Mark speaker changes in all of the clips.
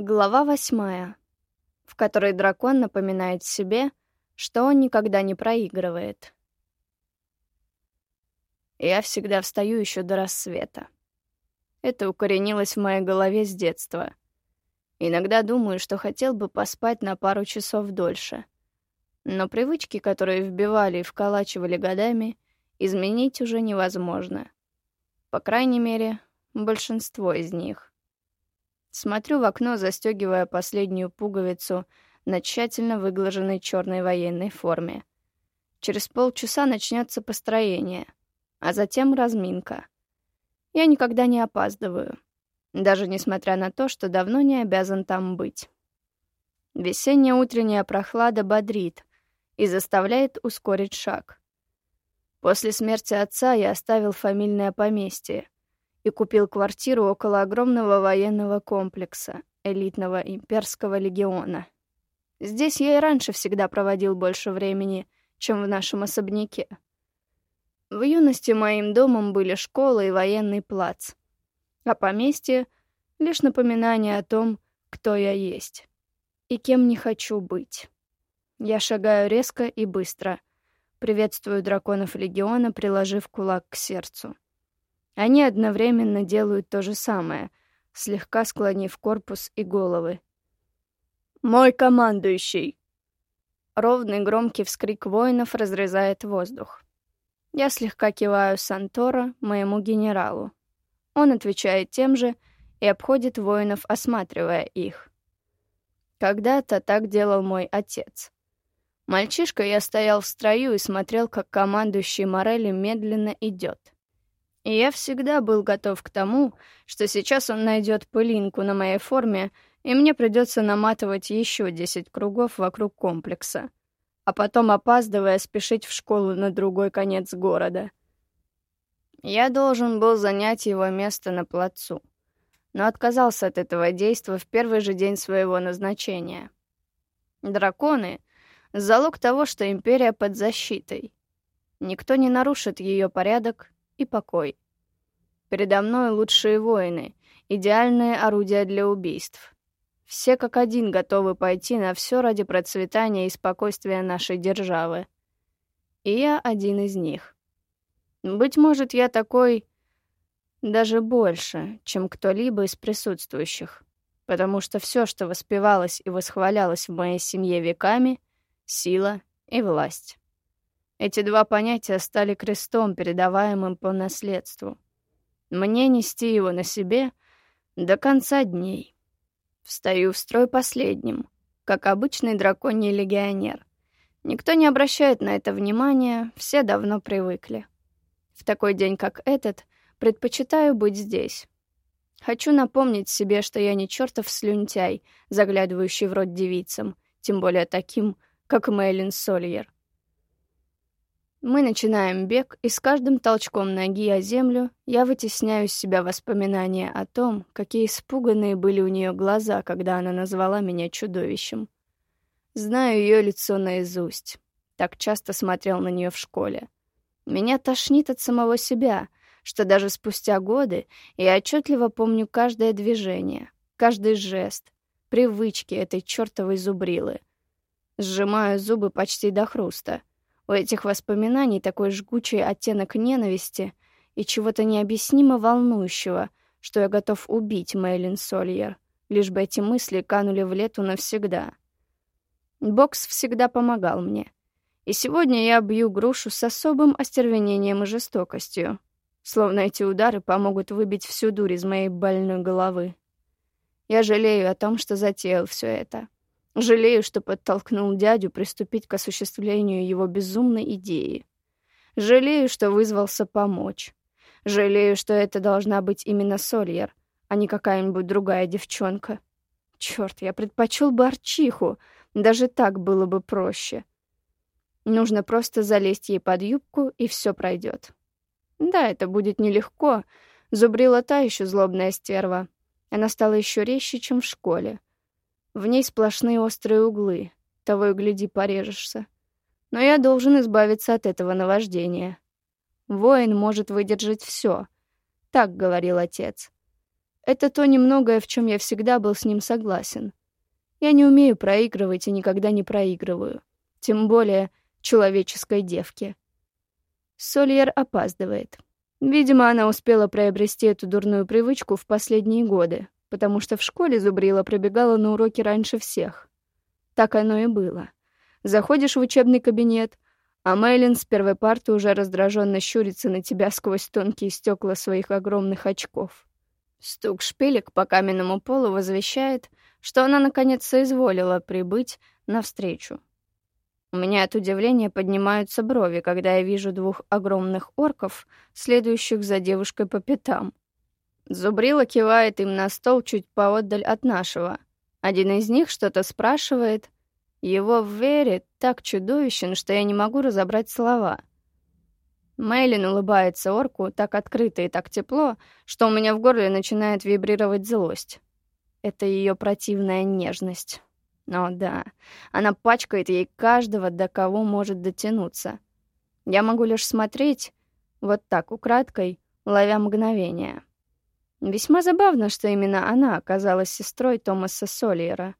Speaker 1: Глава восьмая, в которой дракон напоминает себе, что он никогда не проигрывает. Я всегда встаю еще до рассвета. Это укоренилось в моей голове с детства. Иногда думаю, что хотел бы поспать на пару часов дольше. Но привычки, которые вбивали и вколачивали годами, изменить уже невозможно. По крайней мере, большинство из них. Смотрю в окно, застегивая последнюю пуговицу на тщательно выглаженной черной военной форме. Через полчаса начнется построение, а затем разминка. Я никогда не опаздываю, даже несмотря на то, что давно не обязан там быть. Весенняя утренняя прохлада бодрит и заставляет ускорить шаг. После смерти отца я оставил фамильное поместье — и купил квартиру около огромного военного комплекса элитного имперского легиона. Здесь я и раньше всегда проводил больше времени, чем в нашем особняке. В юности моим домом были школа и военный плац, а поместье — лишь напоминание о том, кто я есть и кем не хочу быть. Я шагаю резко и быстро, приветствую драконов легиона, приложив кулак к сердцу. Они одновременно делают то же самое, слегка склонив корпус и головы. «Мой командующий!» Ровный громкий вскрик воинов разрезает воздух. Я слегка киваю Сантора, моему генералу. Он отвечает тем же и обходит воинов, осматривая их. Когда-то так делал мой отец. Мальчишка я стоял в строю и смотрел, как командующий Морели медленно идет. И я всегда был готов к тому, что сейчас он найдет пылинку на моей форме, и мне придется наматывать еще десять кругов вокруг комплекса, а потом, опаздывая, спешить в школу на другой конец города. Я должен был занять его место на плацу, но отказался от этого действа в первый же день своего назначения. Драконы — залог того, что империя под защитой. Никто не нарушит ее порядок и покой. Передо мной лучшие воины, идеальные орудия для убийств. Все как один готовы пойти на все ради процветания и спокойствия нашей державы. И я один из них. Быть может, я такой даже больше, чем кто-либо из присутствующих, потому что все, что воспевалось и восхвалялось в моей семье веками — сила и власть. Эти два понятия стали крестом, передаваемым по наследству. Мне нести его на себе до конца дней. Встаю в строй последним, как обычный драконий легионер. Никто не обращает на это внимания, все давно привыкли. В такой день, как этот, предпочитаю быть здесь. Хочу напомнить себе, что я не чертов слюнтяй, заглядывающий в рот девицам, тем более таким, как Мэйлин Сольер. Мы начинаем бег, и с каждым толчком ноги о землю я вытесняю из себя воспоминания о том, какие испуганные были у нее глаза, когда она назвала меня чудовищем. Знаю ее лицо наизусть. Так часто смотрел на нее в школе. Меня тошнит от самого себя, что даже спустя годы я отчетливо помню каждое движение, каждый жест, привычки этой чертовой зубрилы. Сжимаю зубы почти до хруста — у этих воспоминаний такой жгучий оттенок ненависти и чего-то необъяснимо волнующего, что я готов убить Мэйлин Сольер, лишь бы эти мысли канули в лету навсегда. Бокс всегда помогал мне. И сегодня я бью грушу с особым остервенением и жестокостью, словно эти удары помогут выбить всю дурь из моей больной головы. Я жалею о том, что затеял все это. Жалею, что подтолкнул дядю приступить к осуществлению его безумной идеи. Жалею, что вызвался помочь. Жалею, что это должна быть именно Сольер, а не какая-нибудь другая девчонка. Черт, я предпочел бы Арчиху, даже так было бы проще. Нужно просто залезть ей под юбку, и все пройдет. Да, это будет нелегко. Зубрила та еще злобная стерва. Она стала еще резче, чем в школе. В ней сплошные острые углы. Того и гляди, порежешься. Но я должен избавиться от этого наваждения. Воин может выдержать все. Так говорил отец. Это то немногое, в чем я всегда был с ним согласен. Я не умею проигрывать и никогда не проигрываю. Тем более человеческой девке. Сольер опаздывает. Видимо, она успела приобрести эту дурную привычку в последние годы, потому что в школе зубрила пробегала на уроки раньше всех. Так оно и было. Заходишь в учебный кабинет, а Мэйлин с первой парты уже раздраженно щурится на тебя сквозь тонкие стекла своих огромных очков. Стук шпилек по каменному полу возвещает, что она наконец соизволила прибыть навстречу. У меня от удивления поднимаются брови, когда я вижу двух огромных орков, следующих за девушкой по пятам. Зубрила кивает им на стол чуть поотдаль от нашего. Один из них что-то спрашивает. Его вере так чудовищен, что я не могу разобрать слова. Мейлин улыбается орку так открыто и так тепло, что у меня в горле начинает вибрировать злость. Это ее противная нежность. О, да, она пачкает ей каждого, до кого может дотянуться. Я могу лишь смотреть, вот так, украдкой, ловя мгновение. Весьма забавно, что именно она оказалась сестрой Томаса Сольера.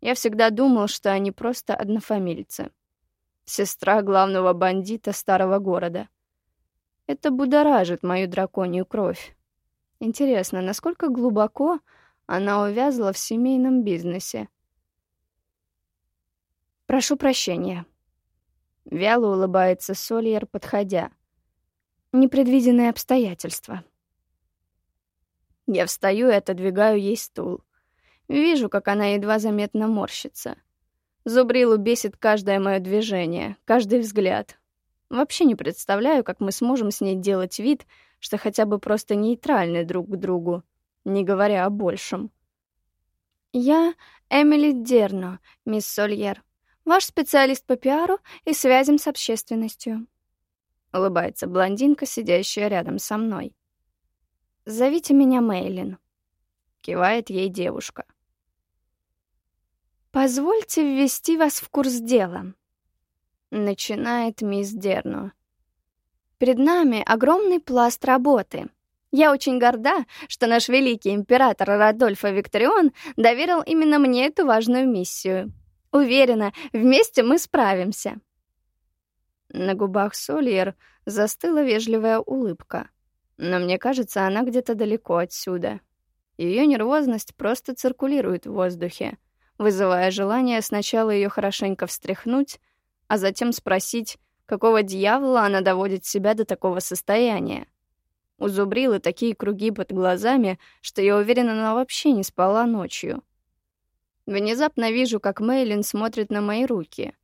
Speaker 1: Я всегда думал, что они просто однофамильцы. Сестра главного бандита старого города. Это будоражит мою драконью кровь. Интересно, насколько глубоко она увязла в семейном бизнесе? «Прошу прощения». Вяло улыбается Сольер, подходя. «Непредвиденные обстоятельства». Я встаю и отодвигаю ей стул. Вижу, как она едва заметно морщится. Зубрилу бесит каждое мое движение, каждый взгляд. Вообще не представляю, как мы сможем с ней делать вид, что хотя бы просто нейтральны друг к другу, не говоря о большем. «Я Эмили Дерно, мисс Сольер», Ваш специалист по пиару и связям с общественностью. Улыбается блондинка, сидящая рядом со мной. Зовите меня Мейлин. Кивает ей девушка. Позвольте ввести вас в курс дела. Начинает мисс Дерно. Перед нами огромный пласт работы. Я очень горда, что наш великий император Радольфо Викторион доверил именно мне эту важную миссию. Уверена, вместе мы справимся. На губах Сольер застыла вежливая улыбка. Но мне кажется, она где-то далеко отсюда. Ее нервозность просто циркулирует в воздухе, вызывая желание сначала ее хорошенько встряхнуть, а затем спросить, какого дьявола она доводит себя до такого состояния. У Зубрилы такие круги под глазами, что я уверена, она вообще не спала ночью. Внезапно вижу, как Мейлин смотрит на мои руки.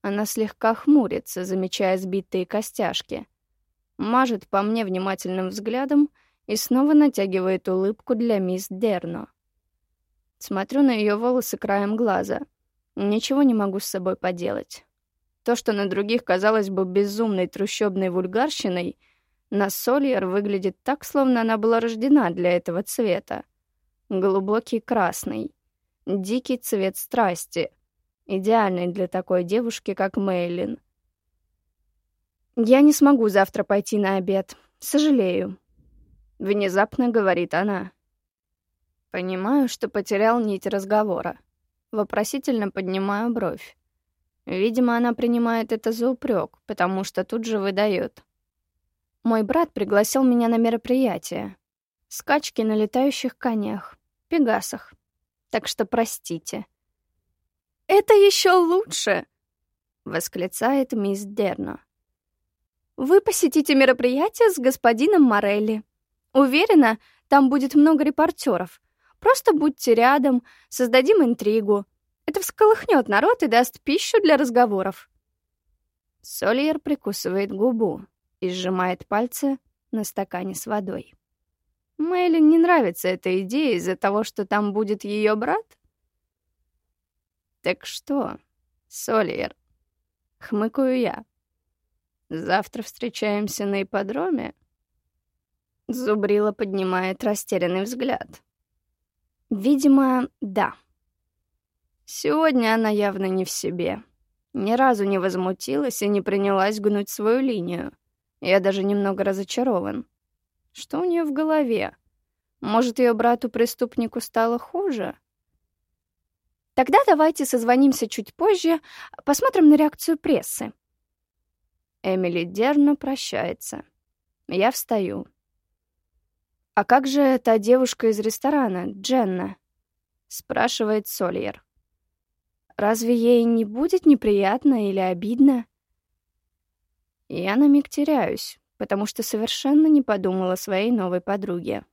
Speaker 1: Она слегка хмурится, замечая сбитые костяшки. Мажет по мне внимательным взглядом и снова натягивает улыбку для мисс Дерно. Смотрю на ее волосы краем глаза. Ничего не могу с собой поделать. То, что на других казалось бы безумной трущобной вульгарщиной, на Сольер выглядит так, словно она была рождена для этого цвета. Глубокий красный. Дикий цвет страсти. Идеальный для такой девушки, как Мейлин. «Я не смогу завтра пойти на обед. Сожалею», — внезапно говорит она. Понимаю, что потерял нить разговора. Вопросительно поднимаю бровь. Видимо, она принимает это за упрек, потому что тут же выдает. Мой брат пригласил меня на мероприятие. Скачки на летающих конях, пегасах так что простите». «Это еще лучше!» — восклицает мисс Дерно. «Вы посетите мероприятие с господином Морелли. Уверена, там будет много репортеров. Просто будьте рядом, создадим интригу. Это всколыхнет народ и даст пищу для разговоров». Сольер прикусывает губу и сжимает пальцы на стакане с водой. Мэйлин не нравится эта идея из-за того, что там будет ее брат? Так что, Сольер, хмыкаю я. Завтра встречаемся на ипподроме? Зубрила поднимает растерянный взгляд. Видимо, да. Сегодня она явно не в себе. Ни разу не возмутилась и не принялась гнуть свою линию. Я даже немного разочарован. Что у нее в голове? Может, ее брату-преступнику стало хуже? Тогда давайте созвонимся чуть позже, посмотрим на реакцию прессы. Эмили дерно прощается. Я встаю. «А как же та девушка из ресторана, Дженна?» — спрашивает Сольер. «Разве ей не будет неприятно или обидно?» Я на миг теряюсь, потому что совершенно не подумала о своей новой подруге.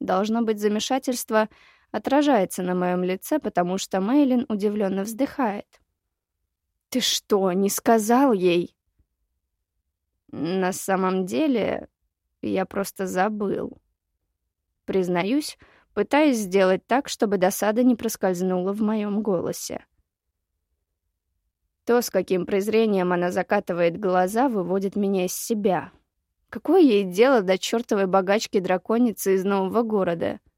Speaker 1: Должно быть, замешательство отражается на моем лице, потому что Мейлин удивленно вздыхает. «Ты что, не сказал ей?» «На самом деле, я просто забыл». Признаюсь, пытаясь сделать так, чтобы досада не проскользнула в моем голосе. То, с каким презрением она закатывает глаза, выводит меня из себя. Какое ей дело до чертовой богачки-драконицы из нового города —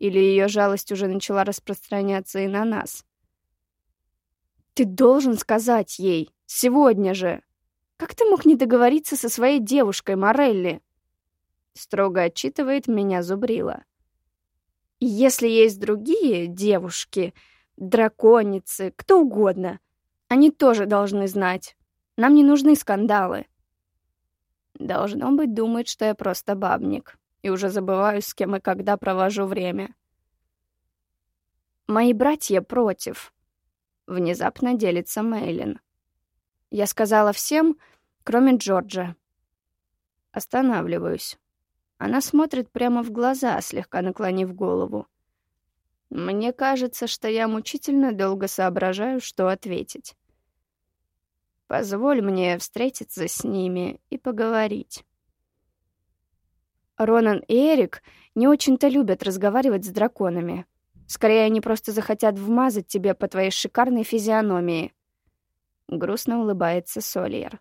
Speaker 1: или ее жалость уже начала распространяться и на нас? «Ты должен сказать ей! Сегодня же! Как ты мог не договориться со своей девушкой, Морелли?» Строго отчитывает меня Зубрила. «Если есть другие девушки, драконицы, кто угодно, они тоже должны знать. Нам не нужны скандалы». Должно быть, думает, что я просто бабник и уже забываю, с кем и когда провожу время. «Мои братья против», — внезапно делится Мейлин. Я сказала всем, кроме Джорджа. Останавливаюсь. Она смотрит прямо в глаза, слегка наклонив голову. Мне кажется, что я мучительно долго соображаю, что ответить. Позволь мне встретиться с ними и поговорить. Ронан и Эрик не очень-то любят разговаривать с драконами. Скорее, они просто захотят вмазать тебе по твоей шикарной физиономии. Грустно улыбается Сольер.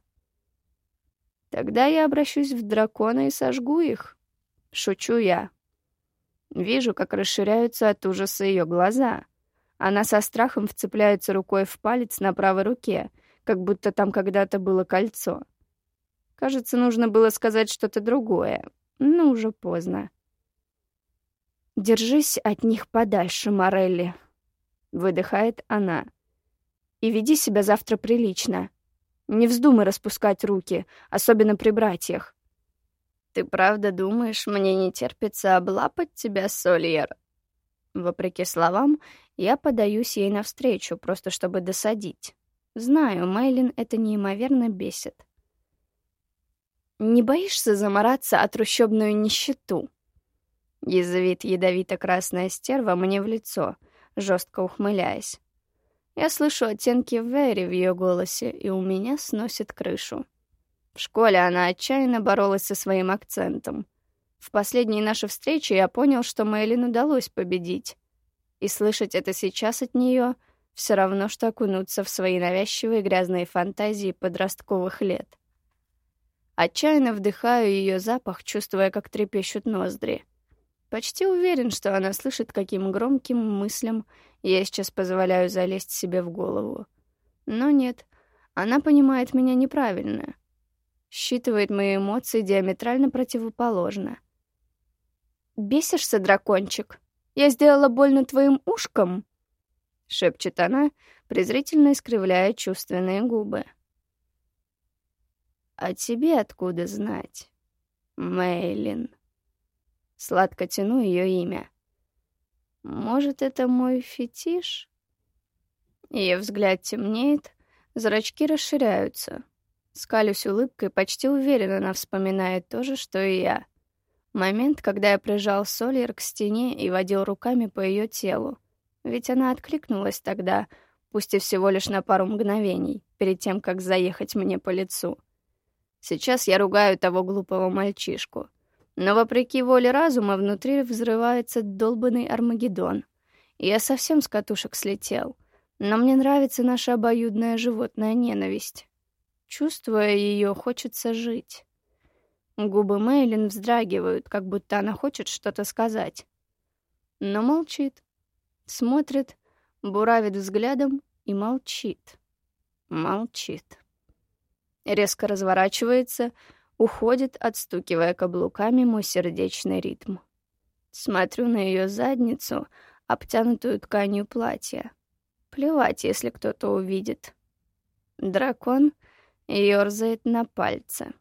Speaker 1: Тогда я обращусь в дракона и сожгу их. Шучу я. Вижу, как расширяются от ужаса ее глаза. Она со страхом вцепляется рукой в палец на правой руке, как будто там когда-то было кольцо. Кажется, нужно было сказать что-то другое, но уже поздно. «Держись от них подальше, Морелли», — выдыхает она. «И веди себя завтра прилично. Не вздумай распускать руки, особенно при братьях». «Ты правда думаешь, мне не терпится облапать тебя, Сольер?» Вопреки словам, я подаюсь ей навстречу, просто чтобы досадить. Знаю, Мейлин это неимоверно бесит. Не боишься замораться от трущобную нищету? Язвит ядовито-красная стерва мне в лицо, жестко ухмыляясь. Я слышу оттенки Вэри в ее голосе, и у меня сносит крышу. В школе она отчаянно боролась со своим акцентом. В последней нашей встрече я понял, что Мэйлин удалось победить. И слышать это сейчас от нее все равно, что окунуться в свои навязчивые грязные фантазии подростковых лет. Отчаянно вдыхаю ее запах, чувствуя, как трепещут ноздри. Почти уверен, что она слышит, каким громким мыслям я сейчас позволяю залезть себе в голову. Но нет, она понимает меня неправильно. Считывает мои эмоции диаметрально противоположно. «Бесишься, дракончик? Я сделала больно твоим ушкам?» — шепчет она, презрительно искривляя чувственные губы. А тебе откуда знать? Мейлин. Сладко тяну ее имя. Может, это мой фетиш? Ее взгляд темнеет, зрачки расширяются. Скалюсь улыбкой, почти уверенно она вспоминает то же, что и я. Момент, когда я прижал Сольер к стене и водил руками по ее телу. Ведь она откликнулась тогда, пусть и всего лишь на пару мгновений, перед тем, как заехать мне по лицу. Сейчас я ругаю того глупого мальчишку. Но вопреки воле разума внутри взрывается долбанный Армагеддон. Я совсем с катушек слетел. Но мне нравится наша обоюдная животная ненависть. Чувствуя ее, хочется жить. Губы Мейлин вздрагивают, как будто она хочет что-то сказать. Но молчит. Смотрит, буравит взглядом и молчит. Молчит резко разворачивается, уходит, отстукивая каблуками мой сердечный ритм. Смотрю на ее задницу, обтянутую тканью платья. Плевать, если кто-то увидит. Дракон ерзает на пальце.